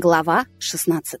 Глава 16.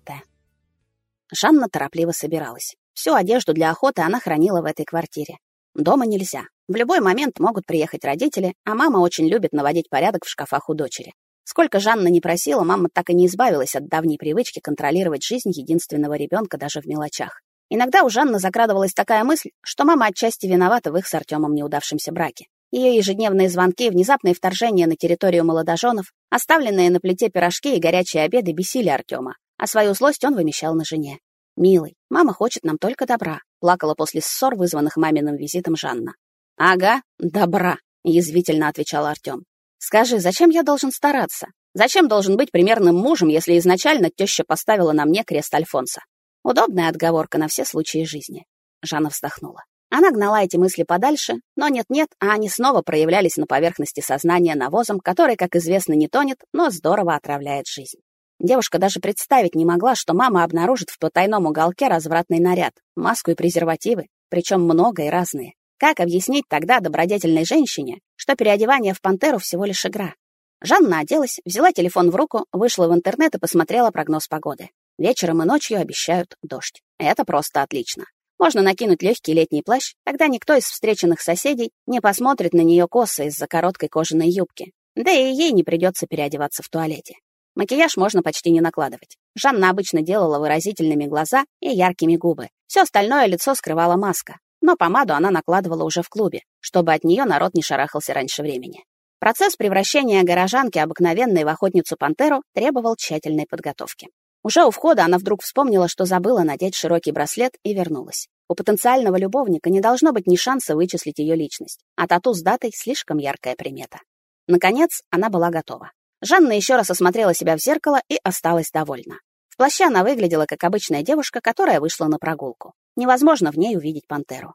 Жанна торопливо собиралась. Всю одежду для охоты она хранила в этой квартире. Дома нельзя. В любой момент могут приехать родители, а мама очень любит наводить порядок в шкафах у дочери. Сколько Жанна не просила, мама так и не избавилась от давней привычки контролировать жизнь единственного ребенка даже в мелочах. Иногда у Жанны закрадывалась такая мысль, что мама отчасти виновата в их с Артемом неудавшемся браке. Ее ежедневные звонки, внезапные вторжения на территорию молодоженов, оставленные на плите пирожки и горячие обеды бесили Артема, а свою злость он вымещал на жене. «Милый, мама хочет нам только добра», — плакала после ссор, вызванных маминым визитом Жанна. «Ага, добра», — язвительно отвечал Артем. «Скажи, зачем я должен стараться? Зачем должен быть примерным мужем, если изначально теща поставила на мне крест Альфонса? Удобная отговорка на все случаи жизни». Жанна вздохнула. Она гнала эти мысли подальше, но нет-нет, а они снова проявлялись на поверхности сознания навозом, который, как известно, не тонет, но здорово отравляет жизнь. Девушка даже представить не могла, что мама обнаружит в потайном уголке развратный наряд, маску и презервативы, причем много и разные. Как объяснить тогда добродетельной женщине, что переодевание в пантеру всего лишь игра? Жанна оделась, взяла телефон в руку, вышла в интернет и посмотрела прогноз погоды. Вечером и ночью обещают дождь. Это просто отлично. Можно накинуть легкий летний плащ, тогда никто из встреченных соседей не посмотрит на нее косо из-за короткой кожаной юбки. Да и ей не придется переодеваться в туалете. Макияж можно почти не накладывать. Жанна обычно делала выразительными глаза и яркими губы. Все остальное лицо скрывала маска. Но помаду она накладывала уже в клубе, чтобы от нее народ не шарахался раньше времени. Процесс превращения горожанки обыкновенной в охотницу-пантеру требовал тщательной подготовки. Уже у входа она вдруг вспомнила, что забыла надеть широкий браслет и вернулась. У потенциального любовника не должно быть ни шанса вычислить ее личность, а тату с датой слишком яркая примета. Наконец, она была готова. Жанна еще раз осмотрела себя в зеркало и осталась довольна. В плаще она выглядела как обычная девушка, которая вышла на прогулку. Невозможно в ней увидеть пантеру.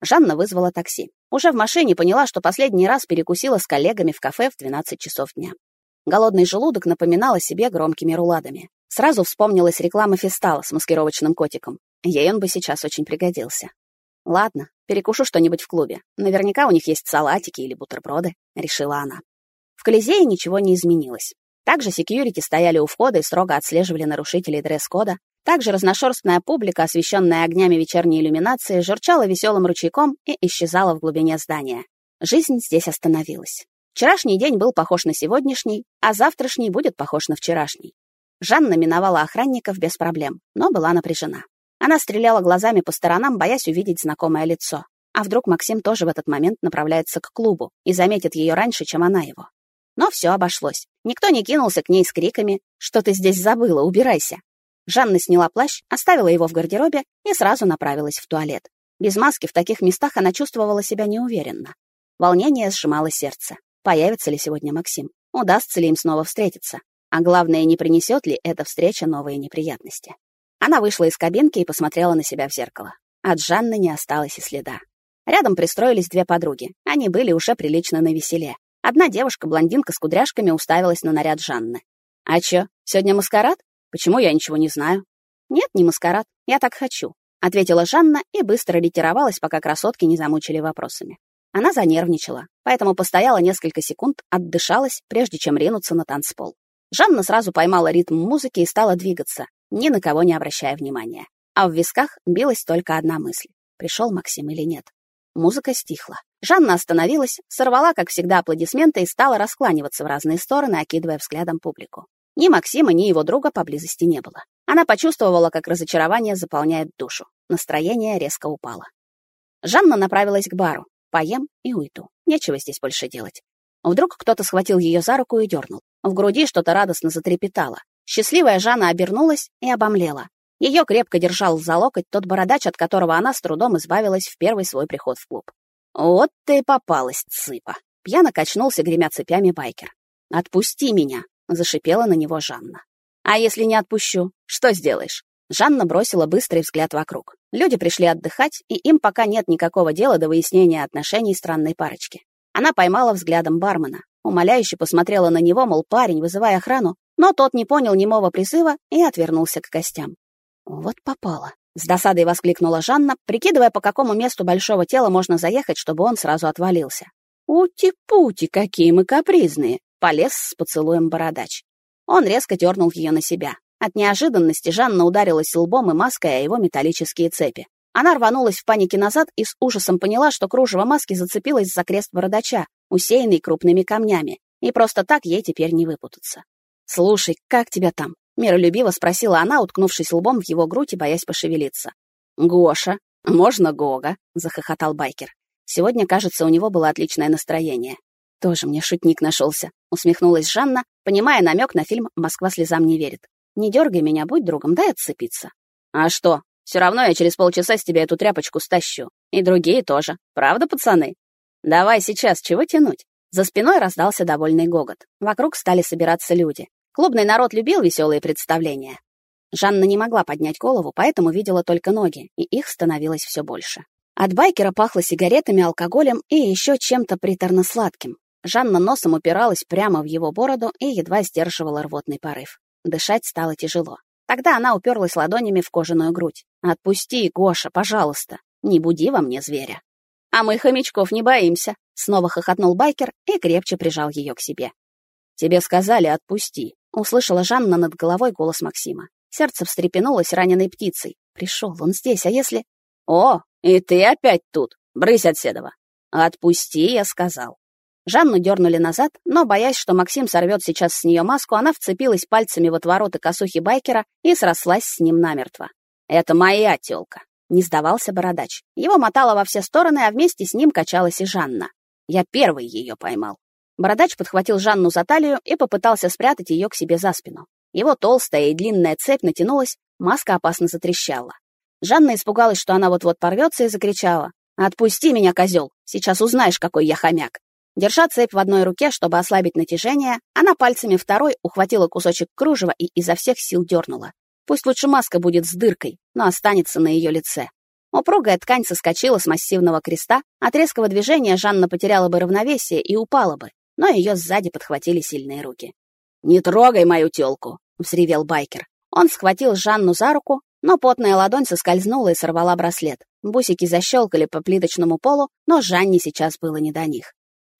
Жанна вызвала такси. Уже в машине поняла, что последний раз перекусила с коллегами в кафе в 12 часов дня. Голодный желудок напоминал о себе громкими руладами. Сразу вспомнилась реклама Фистала с маскировочным котиком. Ей он бы сейчас очень пригодился. Ладно, перекушу что-нибудь в клубе. Наверняка у них есть салатики или бутерброды, решила она. В Колизее ничего не изменилось. Также секьюрити стояли у входа и строго отслеживали нарушителей дресс-кода. Также разношерстная публика, освещенная огнями вечерней иллюминации, журчала веселым ручейком и исчезала в глубине здания. Жизнь здесь остановилась. Вчерашний день был похож на сегодняшний, а завтрашний будет похож на вчерашний. Жанна миновала охранников без проблем, но была напряжена. Она стреляла глазами по сторонам, боясь увидеть знакомое лицо. А вдруг Максим тоже в этот момент направляется к клубу и заметит ее раньше, чем она его. Но все обошлось. Никто не кинулся к ней с криками «Что ты здесь забыла? Убирайся!». Жанна сняла плащ, оставила его в гардеробе и сразу направилась в туалет. Без маски в таких местах она чувствовала себя неуверенно. Волнение сжимало сердце. Появится ли сегодня Максим? Удастся ли им снова встретиться? А главное, не принесет ли эта встреча новые неприятности. Она вышла из кабинки и посмотрела на себя в зеркало. От Жанны не осталось и следа. Рядом пристроились две подруги. Они были уже прилично навеселе. Одна девушка-блондинка с кудряшками уставилась на наряд Жанны. «А чё, сегодня маскарад? Почему я ничего не знаю?» «Нет, не маскарад. Я так хочу», — ответила Жанна и быстро ретировалась, пока красотки не замучили вопросами. Она занервничала, поэтому постояла несколько секунд, отдышалась, прежде чем ринуться на танцпол. Жанна сразу поймала ритм музыки и стала двигаться, ни на кого не обращая внимания. А в висках билась только одна мысль — пришел Максим или нет. Музыка стихла. Жанна остановилась, сорвала, как всегда, аплодисменты и стала раскланиваться в разные стороны, окидывая взглядом публику. Ни Максима, ни его друга поблизости не было. Она почувствовала, как разочарование заполняет душу. Настроение резко упало. Жанна направилась к бару. Поем и уйду. Нечего здесь больше делать. Вдруг кто-то схватил ее за руку и дернул. В груди что-то радостно затрепетало. Счастливая Жанна обернулась и обомлела. Ее крепко держал за локоть тот бородач, от которого она с трудом избавилась в первый свой приход в клуб. «Вот ты попалась, цыпа!» Пьяно качнулся, гремя цепями байкер. «Отпусти меня!» — зашипела на него Жанна. «А если не отпущу, что сделаешь?» Жанна бросила быстрый взгляд вокруг. Люди пришли отдыхать, и им пока нет никакого дела до выяснения отношений странной парочки. Она поймала взглядом бармена. Умоляюще посмотрела на него, мол, парень, вызывай охрану, но тот не понял немого призыва и отвернулся к гостям. «Вот попало!» — с досадой воскликнула Жанна, прикидывая, по какому месту большого тела можно заехать, чтобы он сразу отвалился. «Ути-пути, какие мы капризные!» — полез с поцелуем бородач. Он резко дернул ее на себя. От неожиданности Жанна ударилась лбом и маской о его металлические цепи. Она рванулась в панике назад и с ужасом поняла, что кружево маски зацепилось за крест бородача, усеянный крупными камнями, и просто так ей теперь не выпутаться. «Слушай, как тебя там?» — миролюбиво спросила она, уткнувшись лбом в его грудь и боясь пошевелиться. «Гоша, можно Гога?» — захохотал байкер. Сегодня, кажется, у него было отличное настроение. «Тоже мне шутник нашелся», — усмехнулась Жанна, понимая намек на фильм «Москва слезам не верит». «Не дергай меня, будь другом, дай отцепиться». «А что, все равно я через полчаса с тебя эту тряпочку стащу. И другие тоже. Правда, пацаны? Давай сейчас, чего тянуть? За спиной раздался довольный гогот. Вокруг стали собираться люди. Клубный народ любил веселые представления. Жанна не могла поднять голову, поэтому видела только ноги, и их становилось все больше. От байкера пахло сигаретами, алкоголем и еще чем-то приторно-сладким. Жанна носом упиралась прямо в его бороду и едва сдерживала рвотный порыв. Дышать стало тяжело. Тогда она уперлась ладонями в кожаную грудь. «Отпусти, Гоша, пожалуйста. Не буди во мне зверя». «А мы хомячков не боимся», — снова хохотнул байкер и крепче прижал ее к себе. «Тебе сказали, отпусти», — услышала Жанна над головой голос Максима. Сердце встрепенулось раненой птицей. Пришел он здесь, а если... «О, и ты опять тут! Брысь от седова!» «Отпусти», — я сказал. Жанну дернули назад, но, боясь, что Максим сорвет сейчас с нее маску, она вцепилась пальцами в отвороты косухи байкера и срослась с ним намертво. «Это моя тёлка», — не сдавался бородач. Его мотало во все стороны, а вместе с ним качалась и Жанна. Я первый ее поймал. Бородач подхватил Жанну за талию и попытался спрятать ее к себе за спину. Его толстая и длинная цепь натянулась, маска опасно затрещала. Жанна испугалась, что она вот-вот порвется, и закричала. «Отпусти меня, козел! Сейчас узнаешь, какой я хомяк!» Держа цепь в одной руке, чтобы ослабить натяжение, она пальцами второй ухватила кусочек кружева и изо всех сил дернула. Пусть лучше маска будет с дыркой, но останется на ее лице. Упругая ткань соскочила с массивного креста, от резкого движения Жанна потеряла бы равновесие и упала бы, но ее сзади подхватили сильные руки. «Не трогай мою тёлку!» — взревел байкер. Он схватил Жанну за руку, но потная ладонь соскользнула и сорвала браслет. Бусики защелкали по плиточному полу, но Жанне сейчас было не до них.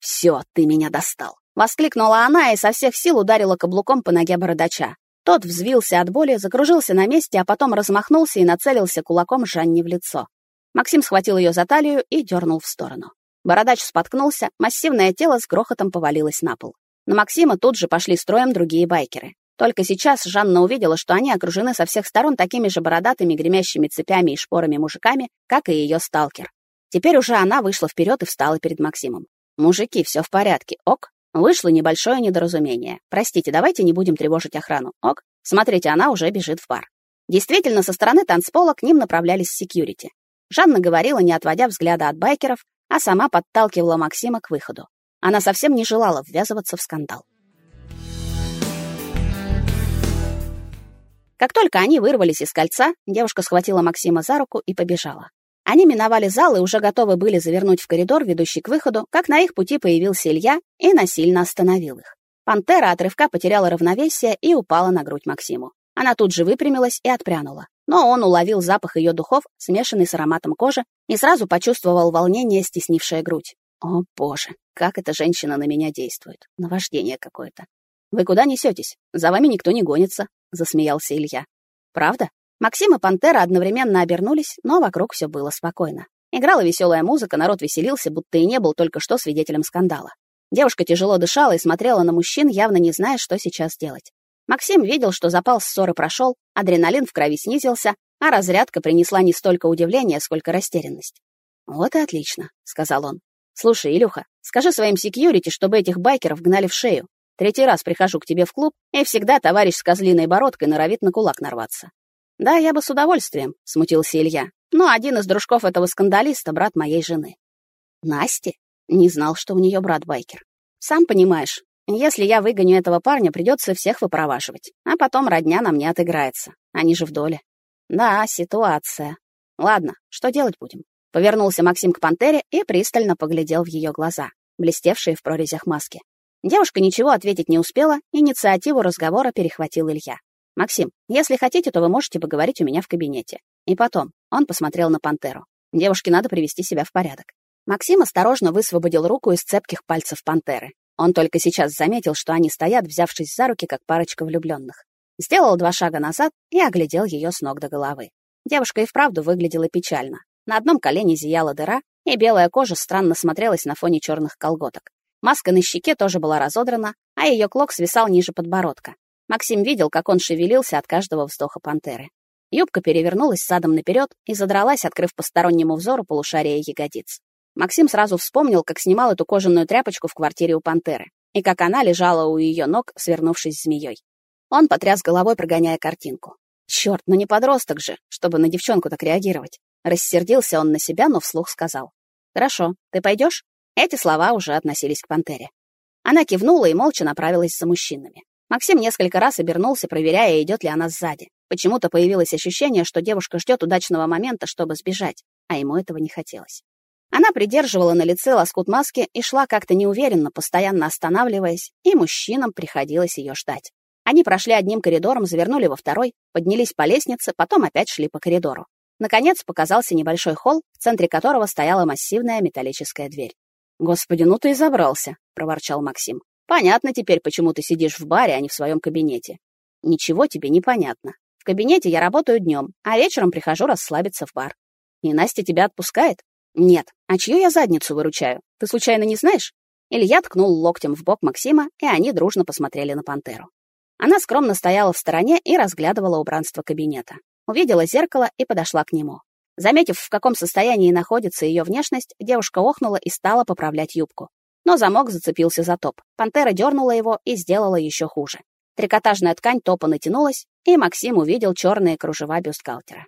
«Все, ты меня достал!» — воскликнула она и со всех сил ударила каблуком по ноге бородача. Тот взвился от боли, закружился на месте, а потом размахнулся и нацелился кулаком Жанне в лицо. Максим схватил ее за талию и дернул в сторону. Бородач споткнулся, массивное тело с грохотом повалилось на пол. На Максима тут же пошли строем другие байкеры. Только сейчас Жанна увидела, что они окружены со всех сторон такими же бородатыми, гремящими цепями и шпорами мужиками, как и ее сталкер. Теперь уже она вышла вперед и встала перед Максимом. «Мужики, все в порядке, ок?» Вышло небольшое недоразумение. Простите, давайте не будем тревожить охрану, ок? Смотрите, она уже бежит в бар. Действительно, со стороны танцпола к ним направлялись секьюрити. Жанна говорила, не отводя взгляда от байкеров, а сама подталкивала Максима к выходу. Она совсем не желала ввязываться в скандал. Как только они вырвались из кольца, девушка схватила Максима за руку и побежала. Они миновали зал и уже готовы были завернуть в коридор, ведущий к выходу, как на их пути появился Илья и насильно остановил их. Пантера от рывка потеряла равновесие и упала на грудь Максиму. Она тут же выпрямилась и отпрянула. Но он уловил запах ее духов, смешанный с ароматом кожи, и сразу почувствовал волнение, стеснившее грудь. О, боже, как эта женщина на меня действует. Наваждение какое-то. Вы куда несетесь? За вами никто не гонится, засмеялся Илья. Правда? Максим и Пантера одновременно обернулись, но вокруг все было спокойно. Играла веселая музыка, народ веселился, будто и не был только что свидетелем скандала. Девушка тяжело дышала и смотрела на мужчин, явно не зная, что сейчас делать. Максим видел, что запал ссоры прошел, адреналин в крови снизился, а разрядка принесла не столько удивления, сколько растерянность. «Вот и отлично», — сказал он. «Слушай, Илюха, скажи своим секьюрити, чтобы этих байкеров гнали в шею. Третий раз прихожу к тебе в клуб, и всегда товарищ с козлиной бородкой норовит на кулак нарваться. «Да, я бы с удовольствием», — смутился Илья. «Но один из дружков этого скандалиста — брат моей жены». «Насти?» Не знал, что у нее брат-байкер. «Сам понимаешь, если я выгоню этого парня, придется всех выпроваживать, а потом родня на мне отыграется. Они же в доле». «Да, ситуация. Ладно, что делать будем?» Повернулся Максим к пантере и пристально поглядел в ее глаза, блестевшие в прорезях маски. Девушка ничего ответить не успела, инициативу разговора перехватил Илья. «Максим, если хотите, то вы можете поговорить у меня в кабинете. И потом». Он посмотрел на пантеру. «Девушке надо привести себя в порядок». Максим осторожно высвободил руку из цепких пальцев пантеры. Он только сейчас заметил, что они стоят, взявшись за руки, как парочка влюбленных. Сделал два шага назад и оглядел ее с ног до головы. Девушка и вправду выглядела печально. На одном колене зияла дыра, и белая кожа странно смотрелась на фоне черных колготок. Маска на щеке тоже была разодрана, а ее клок свисал ниже подбородка. Максим видел, как он шевелился от каждого вздоха пантеры. Юбка перевернулась задом наперед и задралась, открыв постороннему взору полушария ягодиц. Максим сразу вспомнил, как снимал эту кожаную тряпочку в квартире у пантеры, и как она лежала у ее ног, свернувшись змеей. Он потряс головой, прогоняя картинку. Черт, ну не подросток же, чтобы на девчонку так реагировать. Рассердился он на себя, но вслух сказал. «Хорошо, ты пойдешь?» Эти слова уже относились к пантере. Она кивнула и молча направилась за мужчинами. Максим несколько раз обернулся, проверяя, идет ли она сзади. Почему-то появилось ощущение, что девушка ждет удачного момента, чтобы сбежать, а ему этого не хотелось. Она придерживала на лице лоскут маски и шла как-то неуверенно, постоянно останавливаясь, и мужчинам приходилось ее ждать. Они прошли одним коридором, завернули во второй, поднялись по лестнице, потом опять шли по коридору. Наконец показался небольшой холл, в центре которого стояла массивная металлическая дверь. «Господи, ну ты и забрался», — проворчал Максим. «Понятно теперь, почему ты сидишь в баре, а не в своем кабинете». «Ничего тебе не понятно. В кабинете я работаю днем, а вечером прихожу расслабиться в бар. И Настя тебя отпускает?» «Нет. А чью я задницу выручаю? Ты случайно не знаешь?» Илья ткнул локтем в бок Максима, и они дружно посмотрели на пантеру. Она скромно стояла в стороне и разглядывала убранство кабинета. Увидела зеркало и подошла к нему. Заметив, в каком состоянии находится ее внешность, девушка охнула и стала поправлять юбку. Но замок зацепился за топ. Пантера дернула его и сделала еще хуже. Трикотажная ткань топа натянулась, и Максим увидел черные кружева бюстгальтера.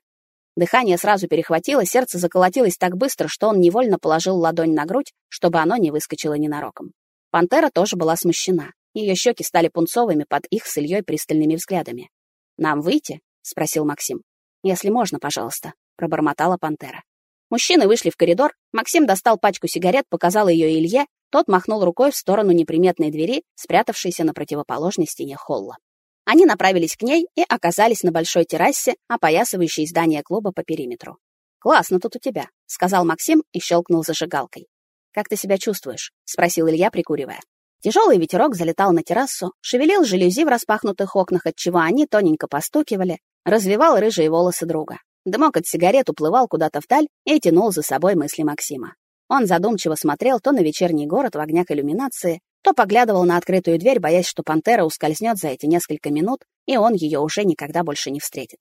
Дыхание сразу перехватило, сердце заколотилось так быстро, что он невольно положил ладонь на грудь, чтобы оно не выскочило ненароком. Пантера тоже была смущена. Ее щеки стали пунцовыми под их с Ильей пристальными взглядами. «Нам выйти?» — спросил Максим. «Если можно, пожалуйста», — пробормотала пантера. Мужчины вышли в коридор, Максим достал пачку сигарет, показал ее Илье, тот махнул рукой в сторону неприметной двери, спрятавшейся на противоположной стене холла. Они направились к ней и оказались на большой террасе, опоясывающей здание клуба по периметру. «Классно тут у тебя», — сказал Максим и щелкнул зажигалкой. «Как ты себя чувствуешь?» — спросил Илья, прикуривая. Тяжелый ветерок залетал на террасу, шевелил жалюзи в распахнутых окнах, отчего они тоненько постукивали, развивал рыжие волосы друга. Дымок от сигарет уплывал куда-то вдаль и тянул за собой мысли Максима. Он задумчиво смотрел то на вечерний город в огнях иллюминации, то поглядывал на открытую дверь, боясь, что пантера ускользнет за эти несколько минут, и он ее уже никогда больше не встретит.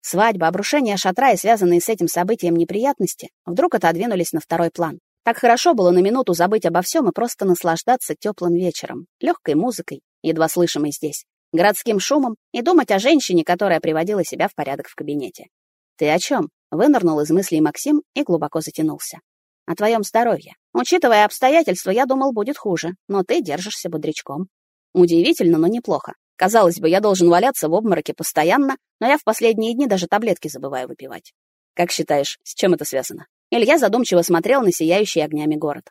Свадьба, обрушение шатра и связанные с этим событием неприятности вдруг отодвинулись на второй план. Так хорошо было на минуту забыть обо всем и просто наслаждаться теплым вечером, легкой музыкой, едва слышимой здесь, городским шумом и думать о женщине, которая приводила себя в порядок в кабинете. «Ты о чем?» — вынырнул из мыслей Максим и глубоко затянулся. «О твоем здоровье. Учитывая обстоятельства, я думал, будет хуже, но ты держишься бодрячком. Удивительно, но неплохо. Казалось бы, я должен валяться в обмороке постоянно, но я в последние дни даже таблетки забываю выпивать. Как считаешь, с чем это связано?» Илья задумчиво смотрел на сияющий огнями город.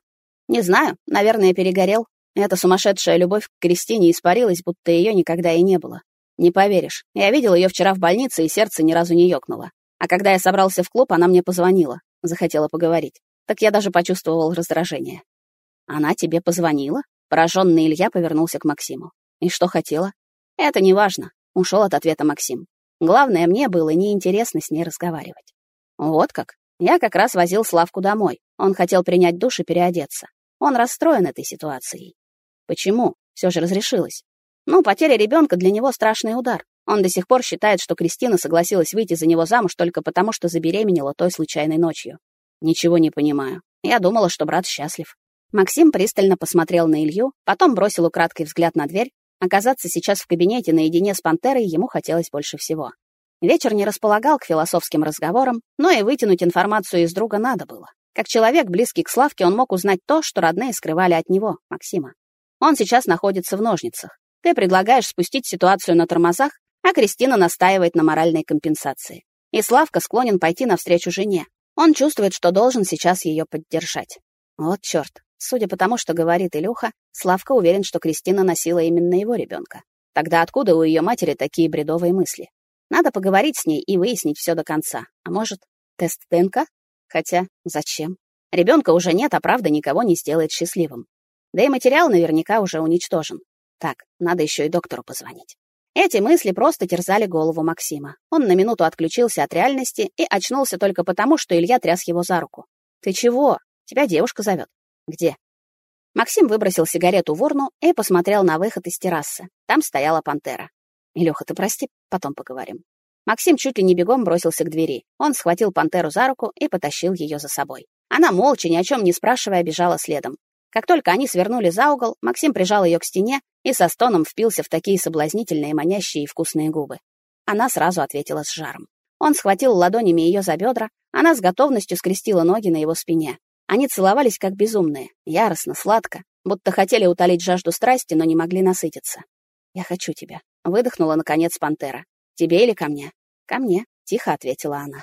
«Не знаю, наверное, перегорел. Эта сумасшедшая любовь к Кристине испарилась, будто ее никогда и не было. Не поверишь, я видел ее вчера в больнице, и сердце ни разу не ёкнуло. А когда я собрался в клуб, она мне позвонила, захотела поговорить. Так я даже почувствовал раздражение. «Она тебе позвонила?» Пораженный Илья повернулся к Максиму. «И что хотела?» «Это не важно», — ушел от ответа Максим. «Главное, мне было неинтересно с ней разговаривать». «Вот как?» Я как раз возил Славку домой. Он хотел принять душ и переодеться. Он расстроен этой ситуацией. Почему? Все же разрешилось. Ну, потеря ребенка для него страшный удар. Он до сих пор считает, что Кристина согласилась выйти за него замуж только потому, что забеременела той случайной ночью. Ничего не понимаю. Я думала, что брат счастлив. Максим пристально посмотрел на Илью, потом бросил украдкой взгляд на дверь. Оказаться сейчас в кабинете наедине с пантерой ему хотелось больше всего. Вечер не располагал к философским разговорам, но и вытянуть информацию из друга надо было. Как человек, близкий к Славке, он мог узнать то, что родные скрывали от него, Максима. Он сейчас находится в ножницах. Ты предлагаешь спустить ситуацию на тормозах, а Кристина настаивает на моральной компенсации. И Славка склонен пойти навстречу жене. Он чувствует, что должен сейчас ее поддержать. Вот черт. Судя по тому, что говорит Илюха, Славка уверен, что Кристина носила именно его ребенка. Тогда откуда у ее матери такие бредовые мысли? Надо поговорить с ней и выяснить все до конца. А может, тест ДНК? Хотя, зачем? Ребенка уже нет, а правда никого не сделает счастливым. Да и материал наверняка уже уничтожен. Так, надо еще и доктору позвонить. Эти мысли просто терзали голову Максима. Он на минуту отключился от реальности и очнулся только потому, что Илья тряс его за руку. «Ты чего? Тебя девушка зовет». «Где?» Максим выбросил сигарету в урну и посмотрел на выход из террасы. Там стояла пантера. «Илёха, ты прости, потом поговорим». Максим чуть ли не бегом бросился к двери. Он схватил пантеру за руку и потащил ее за собой. Она молча, ни о чем не спрашивая, бежала следом. Как только они свернули за угол, Максим прижал ее к стене и со стоном впился в такие соблазнительные, манящие и вкусные губы. Она сразу ответила с жаром. Он схватил ладонями ее за бедра, она с готовностью скрестила ноги на его спине. Они целовались как безумные, яростно, сладко, будто хотели утолить жажду страсти, но не могли насытиться. «Я хочу тебя», — выдохнула, наконец, пантера. «Тебе или ко мне?» «Ко мне», — тихо ответила она.